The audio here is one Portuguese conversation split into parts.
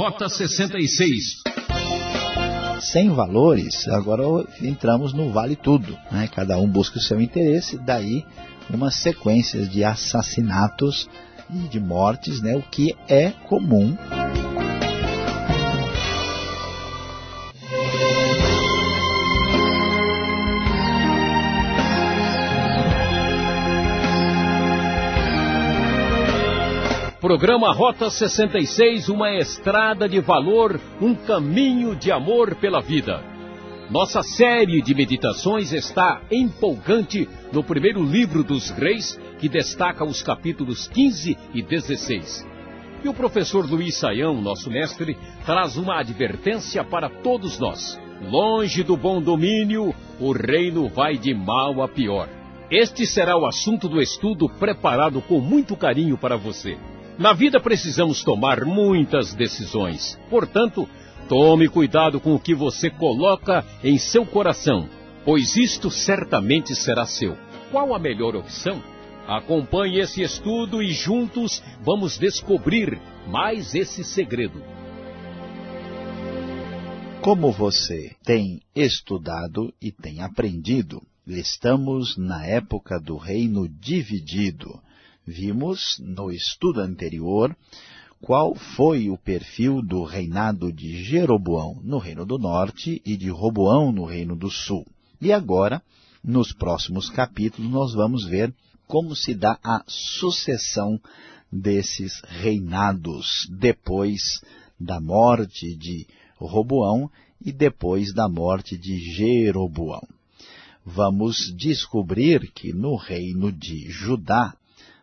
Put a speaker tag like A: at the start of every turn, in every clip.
A: Rota 66.
B: Sem valores, agora entramos no vale tudo. Né? Cada um busca o seu interesse, daí uma sequência de assassinatos e de mortes, né? o que é comum
A: Programa Rota 66, uma estrada de valor, um caminho de amor pela vida. Nossa série de meditações está empolgante no primeiro livro dos Reis, que destaca os capítulos 15 e 16. E o professor Luiz Saião, nosso mestre, traz uma advertência para todos nós. Longe do bom domínio, o reino vai de mal a pior. Este será o assunto do estudo preparado com muito carinho para você. Na vida precisamos tomar muitas decisões. Portanto, tome cuidado com o que você coloca em seu coração, pois isto certamente será seu. Qual a melhor opção? Acompanhe esse estudo e juntos vamos descobrir mais esse segredo.
B: Como você tem estudado e tem aprendido, estamos na época do reino dividido. Vimos no estudo anterior qual foi o perfil do reinado de Jeroboão no Reino do Norte e de Roboão no Reino do Sul. E agora, nos próximos capítulos, nós vamos ver como se dá a sucessão desses reinados depois da morte de Roboão e depois da morte de Jeroboão. Vamos descobrir que no reino de Judá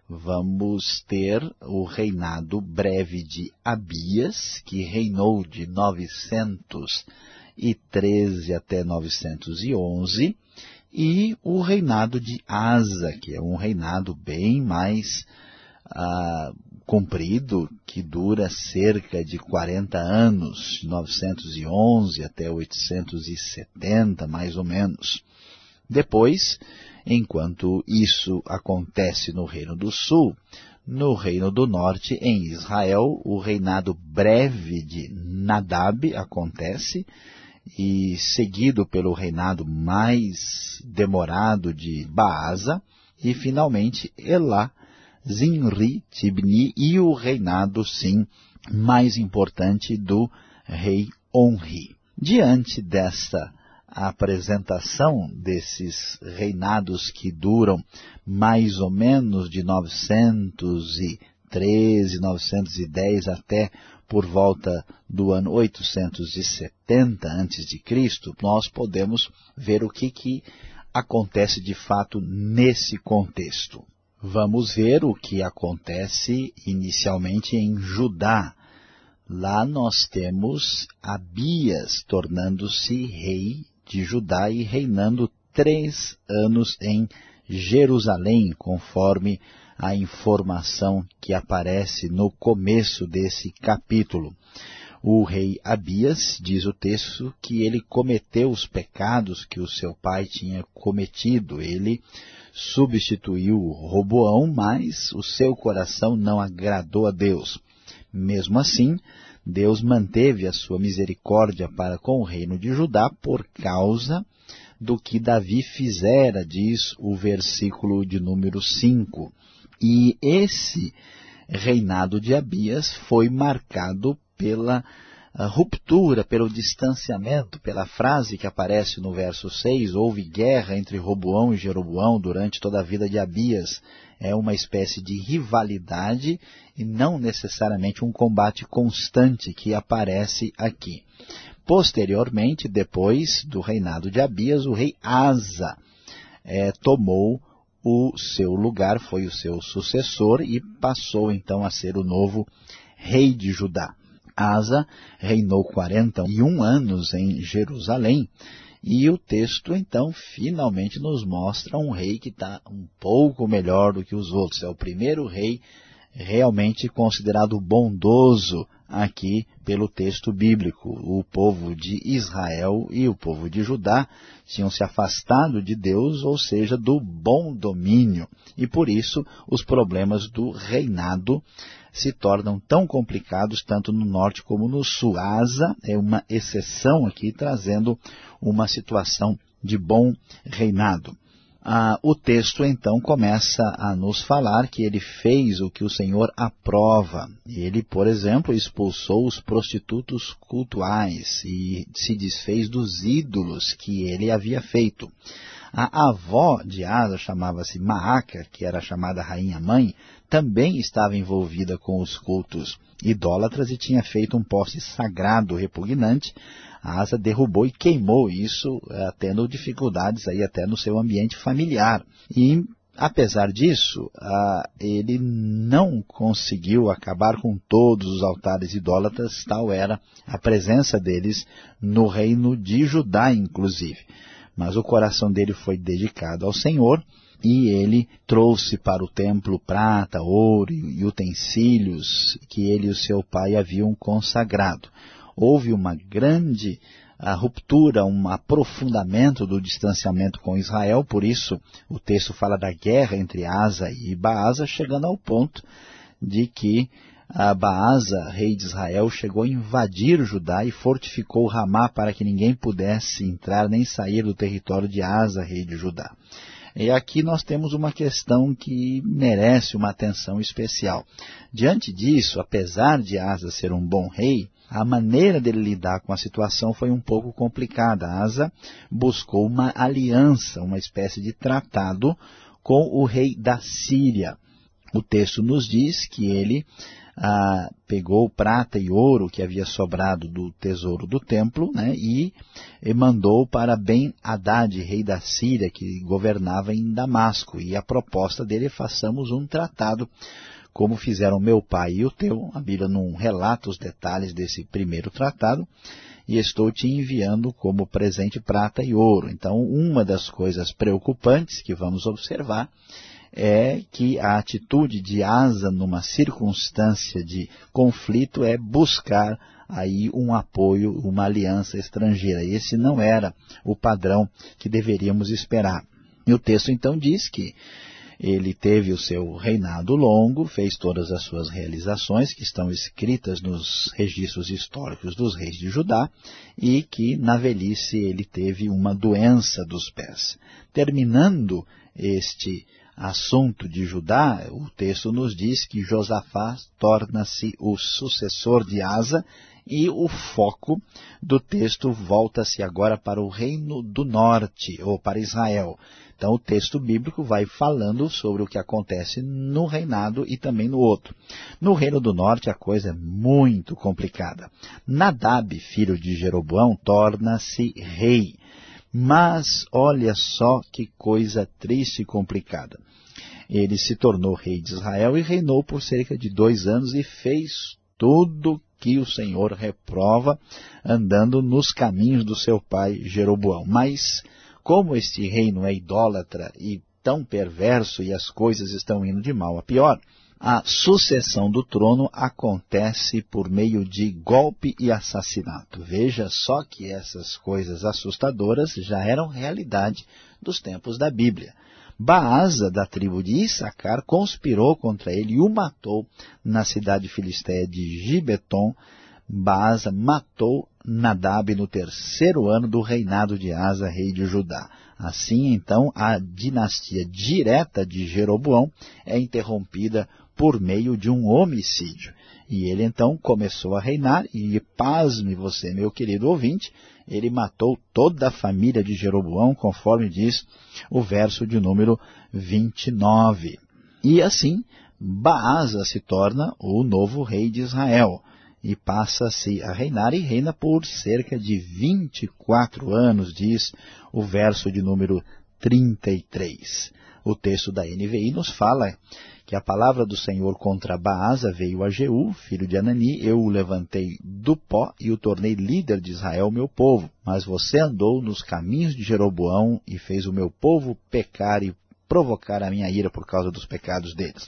B: vamos ter o reinado breve de Abias, que reinou de 913 até 911, e o reinado de Asa, que é um reinado bem mais ah, comprido, que dura cerca de 40 anos, 911 até 870, mais ou menos. Depois, enquanto isso acontece no Reino do Sul, no Reino do Norte, em Israel, o reinado breve de Nadab acontece, e seguido pelo reinado mais demorado de Baasa, e finalmente Elá, Zinri, Tibni e o reinado, sim, mais importante do rei Onri. Diante desta a apresentação desses reinados que duram mais ou menos de 913, 910 até por volta do ano 870 a.C., nós podemos ver o que, que acontece de fato nesse contexto. Vamos ver o que acontece inicialmente em Judá. Lá nós temos Abias tornando-se rei de Judá e reinando três anos em Jerusalém, conforme a informação que aparece no começo desse capítulo. O rei Abias, diz o texto, que ele cometeu os pecados que o seu pai tinha cometido. Ele substituiu Roboão, mas o seu coração não agradou a Deus. Mesmo assim, Deus manteve a sua misericórdia para com o reino de Judá por causa do que Davi fizera, diz o versículo de número 5. E esse reinado de Abias foi marcado pela ruptura, pelo distanciamento, pela frase que aparece no verso 6, houve guerra entre Roboão e Jeroboão durante toda a vida de Abias. É uma espécie de rivalidade e não necessariamente um combate constante que aparece aqui. Posteriormente, depois do reinado de Abias, o rei Asa é, tomou o seu lugar, foi o seu sucessor e passou então a ser o novo rei de Judá. Asa reinou 41 anos em Jerusalém, e o texto, então, finalmente nos mostra um rei que está um pouco melhor do que os outros. É o primeiro rei realmente considerado bondoso aqui pelo texto bíblico. O povo de Israel e o povo de Judá tinham se afastado de Deus, ou seja, do bom domínio. E por isso os problemas do reinado se tornam tão complicados tanto no norte como no sul. A Asa é uma exceção aqui, trazendo uma situação de bom reinado. Ah, o texto então começa a nos falar que ele fez o que o Senhor aprova. Ele, por exemplo, expulsou os prostitutos cultuais e se desfez dos ídolos que ele havia feito. A avó de Asa chamava-se Maaca, que era chamada rainha-mãe, também estava envolvida com os cultos idólatras e tinha feito um poste sagrado repugnante a Asa derrubou e queimou isso, eh, tendo dificuldades aí até no seu ambiente familiar. E, apesar disso, ele não conseguiu acabar com todos os altares idólatras, tal era a presença deles no reino de Judá, inclusive. Mas o coração dele foi dedicado ao Senhor, e ele trouxe para o templo prata, ouro e utensílios que ele e o seu pai haviam consagrado houve uma grande a ruptura, um aprofundamento do distanciamento com Israel, por isso o texto fala da guerra entre Asa e Baasa, chegando ao ponto de que a Baasa, rei de Israel, chegou a invadir Judá e fortificou Ramá para que ninguém pudesse entrar nem sair do território de Asa, rei de Judá. E aqui nós temos uma questão que merece uma atenção especial. Diante disso, apesar de Asa ser um bom rei, a maneira dele lidar com a situação foi um pouco complicada. Asa buscou uma aliança, uma espécie de tratado com o rei da Síria. O texto nos diz que ele ah, pegou prata e ouro que havia sobrado do tesouro do templo né, e, e mandou para Ben Haddad, rei da Síria, que governava em Damasco. E a proposta dele é façamos um tratado como fizeram meu pai e o teu. A Bíblia não relata os detalhes desse primeiro tratado, e estou te enviando como presente prata e ouro. Então, uma das coisas preocupantes que vamos observar é que a atitude de Asa numa circunstância de conflito é buscar aí um apoio, uma aliança estrangeira. Esse não era o padrão que deveríamos esperar. E o texto então diz que ele teve o seu reinado longo, fez todas as suas realizações que estão escritas nos registros históricos dos reis de Judá e que na velhice ele teve uma doença dos pés. Terminando este assunto de Judá, o texto nos diz que Josafá torna-se o sucessor de Asa e o foco do texto volta-se agora para o reino do norte, ou para Israel. Então o texto bíblico vai falando sobre o que acontece no reinado e também no outro. No reino do norte a coisa é muito complicada. Nadab, filho de Jeroboão, torna-se rei. Mas olha só que coisa triste e complicada. Ele se tornou rei de Israel e reinou por cerca de dois anos e fez tudo que o Senhor reprova, andando nos caminhos do seu pai Jeroboão. Mas como este reino é idólatra e tão perverso e as coisas estão indo de mal a pior, a sucessão do trono acontece por meio de golpe e assassinato. Veja só que essas coisas assustadoras já eram realidade dos tempos da Bíblia. Baasa, da tribo de Issacar, conspirou contra ele e o matou na cidade filisteia de Gibeton. Baasa matou Nadab no terceiro ano do reinado de Asa, rei de Judá. Assim, então, a dinastia direta de Jeroboão é interrompida por meio de um homicídio. E ele, então, começou a reinar e, pasme você, meu querido ouvinte, ele matou toda a família de Jeroboão, conforme diz o verso de número 29. E assim, Baasa se torna o novo rei de Israel e passa-se a reinar e reina por cerca de 24 anos, diz o verso de número 33. O texto da NVI nos fala que a palavra do Senhor contra Baasa veio a Jeú, filho de Anani, eu o levantei do pó e o tornei líder de Israel, meu povo. Mas você andou nos caminhos de Jeroboão e fez o meu povo pecar e provocar a minha ira por causa dos pecados deles.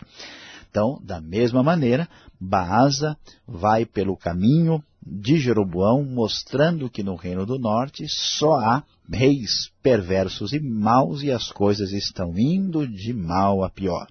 B: Então, da mesma maneira, Baasa vai pelo caminho de Jeroboão, mostrando que no reino do norte só há reis perversos e maus e as coisas estão indo de mal a pior.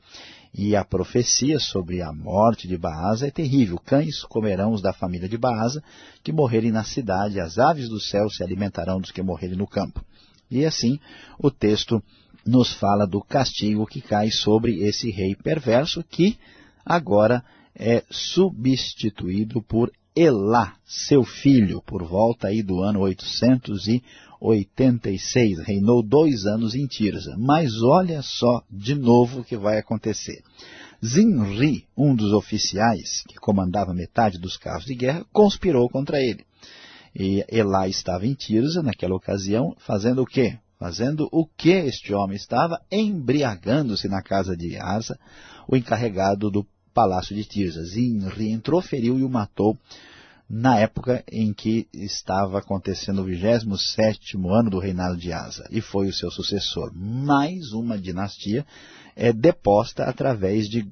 B: E a profecia sobre a morte de Baasa é terrível. Cães comerão os da família de Baasa que morrerem na cidade, as aves do céu se alimentarão dos que morrerem no campo. E assim o texto nos fala do castigo que cai sobre esse rei perverso que agora é substituído por Elá, seu filho, por volta aí do ano 886. Reinou dois anos em Tirza. Mas olha só de novo o que vai acontecer. Zinri, um dos oficiais que comandava metade dos carros de guerra, conspirou contra ele. E Elá estava em Tirza naquela ocasião, fazendo o quê? Fazendo o que este homem estava? Embriagando-se na casa de Asa, o encarregado do palácio de Tirza. Zinri entrou, feriu e o matou na época em que estava acontecendo o 27 ano do reinado de Asa, e foi o seu sucessor. Mais uma dinastia é deposta através de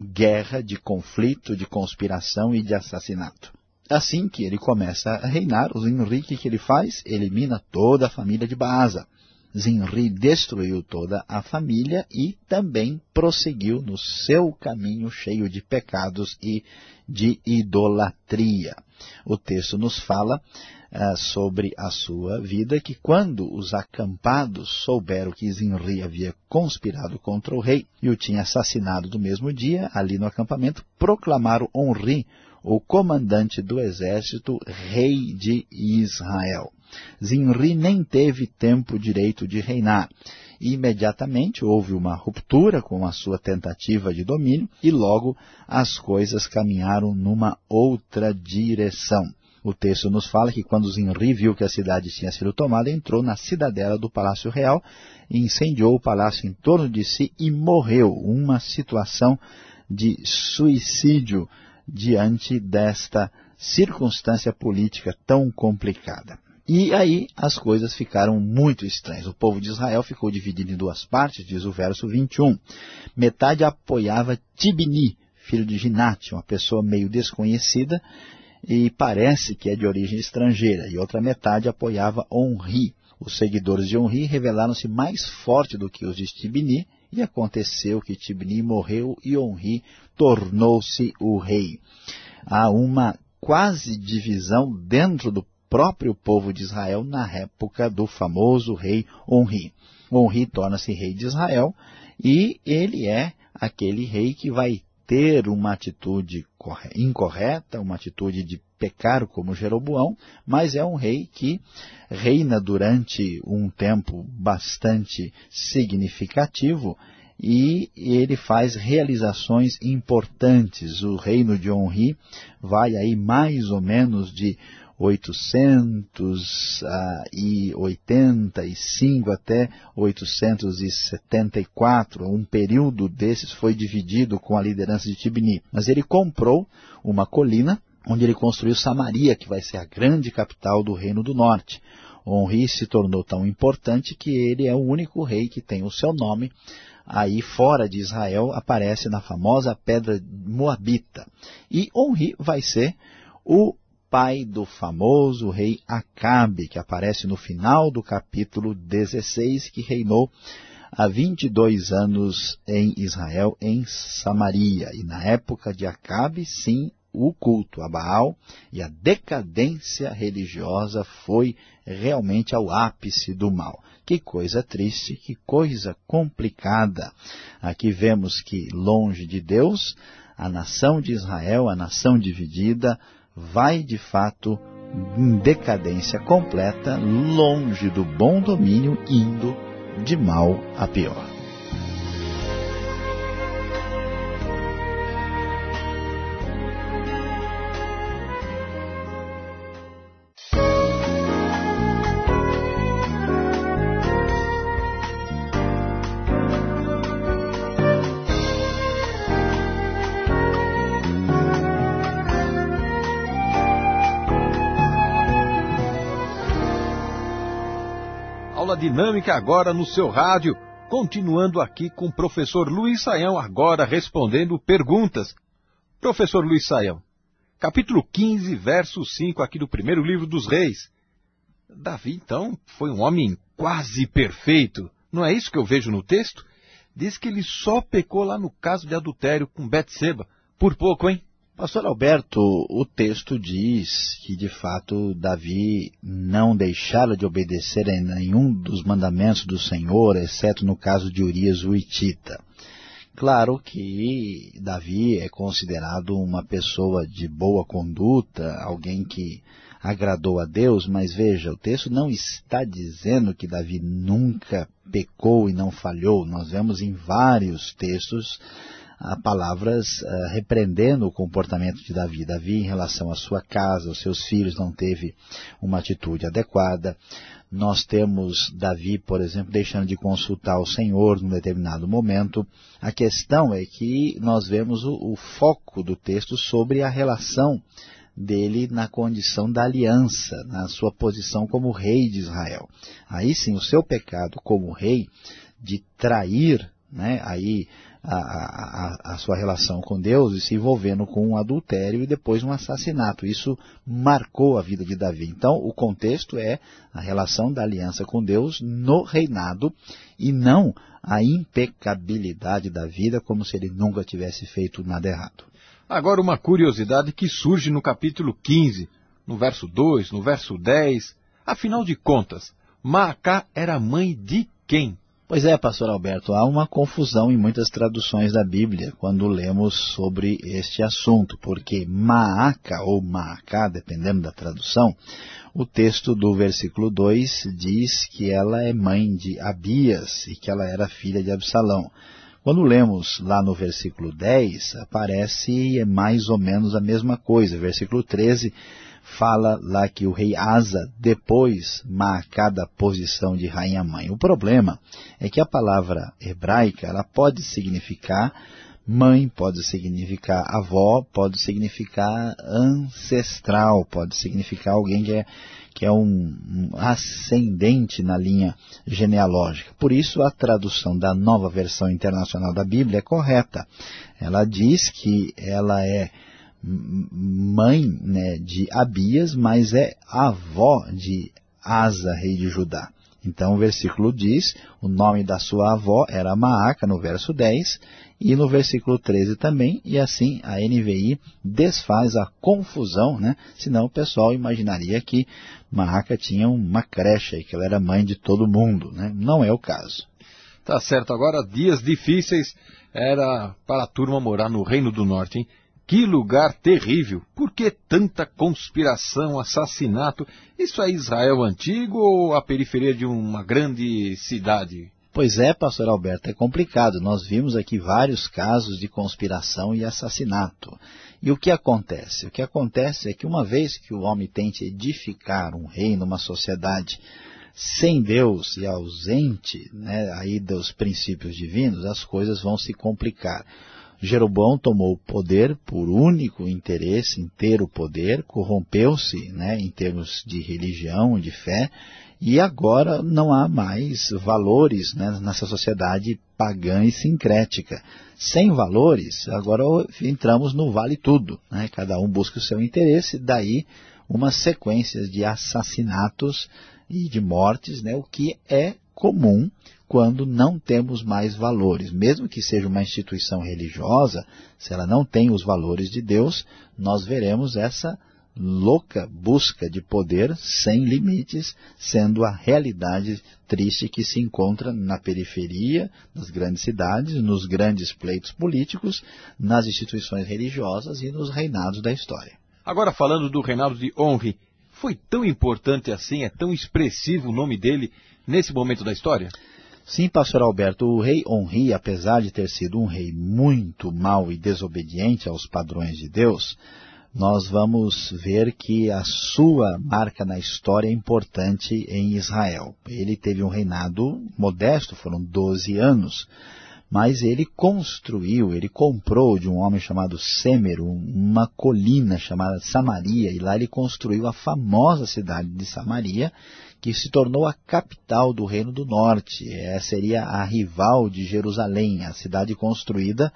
B: guerra, de conflito, de conspiração e de assassinato. Assim que ele começa a reinar, o Henrique que ele faz, elimina toda a família de Baasa. Zinri destruiu toda a família e também prosseguiu no seu caminho cheio de pecados e de idolatria. O texto nos fala uh, sobre a sua vida, que quando os acampados souberam que Zinri havia conspirado contra o rei e o tinha assassinado no mesmo dia, ali no acampamento, proclamaram Onri, o comandante do exército, rei de Israel. Zinri nem teve tempo direito de reinar. E imediatamente houve uma ruptura com a sua tentativa de domínio e logo as coisas caminharam numa outra direção. O texto nos fala que quando Zinri viu que a cidade tinha sido tomada, entrou na cidadela do Palácio Real incendiou o palácio em torno de si e morreu. Uma situação de suicídio diante desta circunstância política tão complicada. E aí as coisas ficaram muito estranhas. O povo de Israel ficou dividido em duas partes, diz o verso 21. Metade apoiava Tibni, filho de Ginate, uma pessoa meio desconhecida e parece que é de origem estrangeira. E outra metade apoiava Onri. Os seguidores de Onri revelaram-se mais fortes do que os de Tibni, e aconteceu que Tibni morreu e Onri tornou-se o rei. Há uma quase divisão dentro do próprio povo de Israel na época do famoso rei Onri. Onri torna-se rei de Israel e ele é aquele rei que vai ter uma atitude incorreta, uma atitude de pecar como Jeroboão, mas é um rei que reina durante um tempo bastante significativo e ele faz realizações importantes. O reino de Onri vai aí mais ou menos de 885 até 874. Um período desses foi dividido com a liderança de Tibni. Mas ele comprou uma colina onde ele construiu Samaria, que vai ser a grande capital do Reino do Norte. Onri se tornou tão importante que ele é o único rei que tem o seu nome aí fora de Israel, aparece na famosa pedra Moabita. E Onri vai ser o pai do famoso rei Acabe, que aparece no final do capítulo 16, que reinou há 22 anos em Israel, em Samaria. E na época de Acabe, sim, o culto a Baal e a decadência religiosa foi realmente ao ápice do mal. Que coisa triste, que coisa complicada. Aqui vemos que longe de Deus, a nação de Israel, a nação dividida, vai de fato em decadência completa, longe do bom domínio, indo de mal a pior.
A: Dinâmica agora no seu rádio, continuando aqui com o professor Luiz Saião, agora respondendo perguntas. Professor Luiz Saião, capítulo 15, verso 5 aqui do primeiro livro dos reis. Davi, então, foi um homem quase perfeito. Não é isso que eu vejo no texto?
C: diz que ele só pecou lá no caso de adultério com Betseba. Por pouco, hein?
B: Pastor Alberto, o texto diz que de fato Davi não deixara de obedecer a nenhum dos mandamentos do Senhor, exceto no caso de Urias o Itita. Claro que Davi é considerado uma pessoa de boa conduta, alguém que agradou a Deus, mas veja, o texto não está dizendo que Davi nunca pecou e não falhou. Nós vemos em vários textos palavras uh, repreendendo o comportamento de Davi. Davi, em relação à sua casa, os seus filhos, não teve uma atitude adequada. Nós temos Davi, por exemplo, deixando de consultar o Senhor num determinado momento. A questão é que nós vemos o, o foco do texto sobre a relação dele na condição da aliança, na sua posição como rei de Israel. Aí sim, o seu pecado como rei de trair, né, aí a, a, a, sua relação com Deus e se envolvendo com um adultério e depois um assassinato. Isso marcou a vida de Davi. Então, o contexto é a relação da aliança com Deus no reinado e não a impecabilidade da vida como se ele nunca tivesse feito nada errado.
C: Agora, uma curiosidade que surge no capítulo 15, no verso 2, no verso 10. Afinal de contas, Maacá era mãe de quem?
B: Pois é, pastor Alberto, há uma confusão em muitas traduções da Bíblia quando lemos sobre este assunto, porque Maaca ou Maacá, dependendo da tradução, o texto do versículo 2 diz que ela é mãe de Abias e que ela era filha de Absalão. Quando lemos lá no versículo 10, aparece mais ou menos a mesma coisa. Versículo 13 fala lá que o rei Asa depois marca da posição de rainha-mãe. O problema é que a palavra hebraica ela pode significar mãe, pode significar avó, pode significar ancestral, pode significar alguém que é, que é um ascendente na linha genealógica. Por isso a tradução da nova versão internacional da Bíblia é correta. Ela diz que ela é mãe né, de Abias, mas é avó de Asa, rei de Judá. Então o versículo diz, o nome da sua avó era Maaca, no verso 10, e no versículo 13 também, e assim a NVI desfaz a confusão, né? senão o pessoal imaginaria que Maaca tinha uma creche, e que ela era mãe de todo mundo. Né? Não é o caso.
C: Tá certo, agora dias difíceis era para a turma morar no Reino do Norte, hein? Que lugar terrível! Por que tanta conspiração, assassinato? Isso é Israel antigo ou a periferia de uma grande cidade?
B: Pois é, pastor Alberto, é complicado. Nós vimos aqui vários casos de conspiração e assassinato. E o que acontece? O que acontece é que uma vez que o homem tente edificar um reino, uma sociedade sem Deus e ausente né, aí dos princípios divinos, as coisas vão se complicar. Jeroboão tomou o poder por único interesse em ter o poder, corrompeu-se né, em termos de religião, de fé, e agora não há mais valores né, nessa sociedade pagã e sincrética. Sem valores, agora entramos no vale tudo. Né? Cada um busca o seu interesse, daí uma sequência de assassinatos e de mortes, né, o que é comum quando não temos mais valores. Mesmo que seja uma instituição religiosa, se ela não tem os valores de Deus, nós veremos essa louca busca de poder sem limites, sendo a realidade triste que se encontra na periferia das grandes cidades, nos grandes pleitos políticos, nas instituições religiosas e nos reinados da história.
C: Agora falando do reinado de Honre, foi tão importante assim, é tão expressivo o nome dele nesse momento da história?
B: Sim, pastor Alberto, o rei Honri, apesar de ter sido um rei muito mau e desobediente aos padrões de Deus, nós vamos ver que a sua marca na história é importante em Israel. Ele teve um reinado modesto, foram 12 anos, mas ele construiu, ele comprou de um homem chamado Semero uma colina chamada Samaria, e lá ele construiu a famosa cidade de Samaria, que se tornou a capital do Reino do Norte. É, seria a rival de Jerusalém, a cidade construída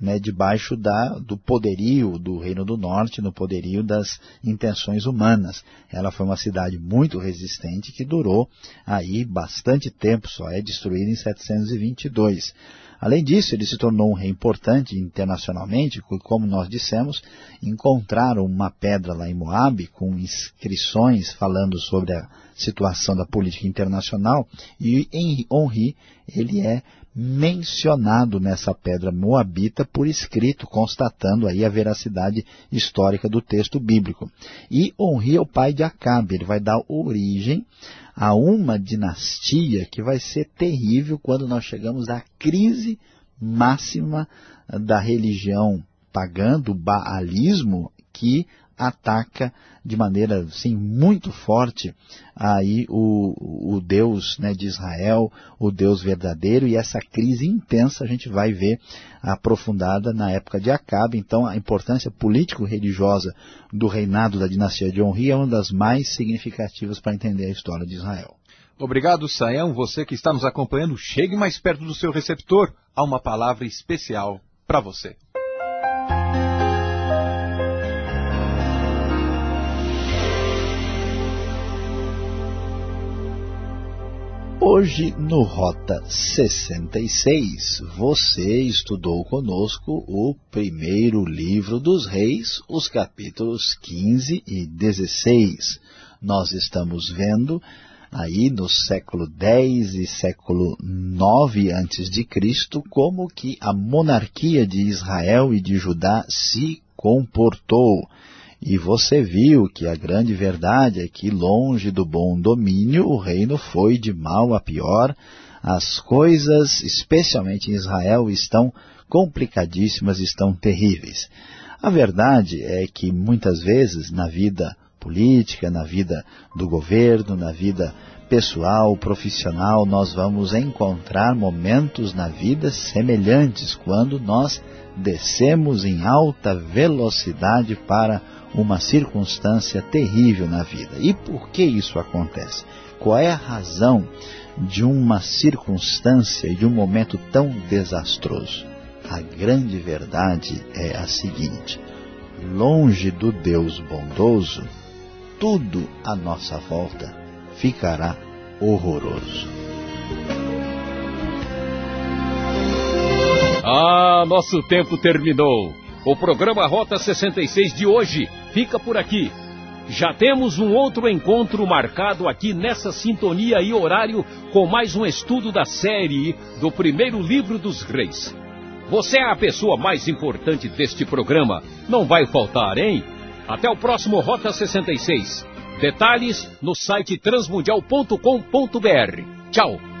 B: né, debaixo da, do poderio do Reino do Norte, no poderio das intenções humanas. Ela foi uma cidade muito resistente que durou aí bastante tempo, só é destruída em 722. Além disso, ele se tornou um rei importante internacionalmente, como nós dissemos, encontraram uma pedra lá em Moab com inscrições falando sobre a situação da política internacional e Henri, ele é mencionado nessa pedra moabita por escrito, constatando aí a veracidade histórica do texto bíblico. E Onri é o pai de Acabe, ele vai dar origem a uma dinastia que vai ser terrível quando nós chegamos à crise máxima da religião pagã, do baalismo, que ataca de maneira assim, muito forte aí o, o Deus né, de Israel, o Deus verdadeiro, e essa crise intensa a gente vai ver aprofundada na época de Acabe. Então a importância político-religiosa do reinado da dinastia de Onri é uma das mais significativas para entender a história de Israel.
C: Obrigado, Saião. Você que está nos acompanhando, chegue mais perto do seu receptor. Há uma palavra especial para você.
B: Hoje, no Rota 66, você estudou conosco o primeiro livro dos reis, os capítulos 15 e 16. Nós estamos vendo aí no século X e século IX antes de Cristo como que a monarquia de Israel e de Judá se comportou. E você viu que a grande verdade é que, longe do bom domínio, o reino foi de mal a pior. As coisas, especialmente em Israel, estão complicadíssimas, estão terríveis. A verdade é que, muitas vezes, na vida política, na vida do governo, na vida pessoal, profissional, nós vamos encontrar momentos na vida semelhantes quando nós descemos em alta velocidade para uma circunstância terrível na vida. E por que isso acontece? Qual é a razão de uma circunstância e de um momento tão desastroso? A grande verdade é a seguinte, longe do Deus bondoso, tudo à nossa volta ficará horroroso.
A: Ah, nosso tempo terminou. O programa Rota 66 de hoje fica por aqui. Já temos um outro encontro marcado aqui nessa sintonia e horário com mais um estudo da série do primeiro livro dos reis. Você é a pessoa mais importante deste programa. Não vai faltar, hein? Até o próximo Rota 66. Detalhes no site transmundial.com.br. Tchau!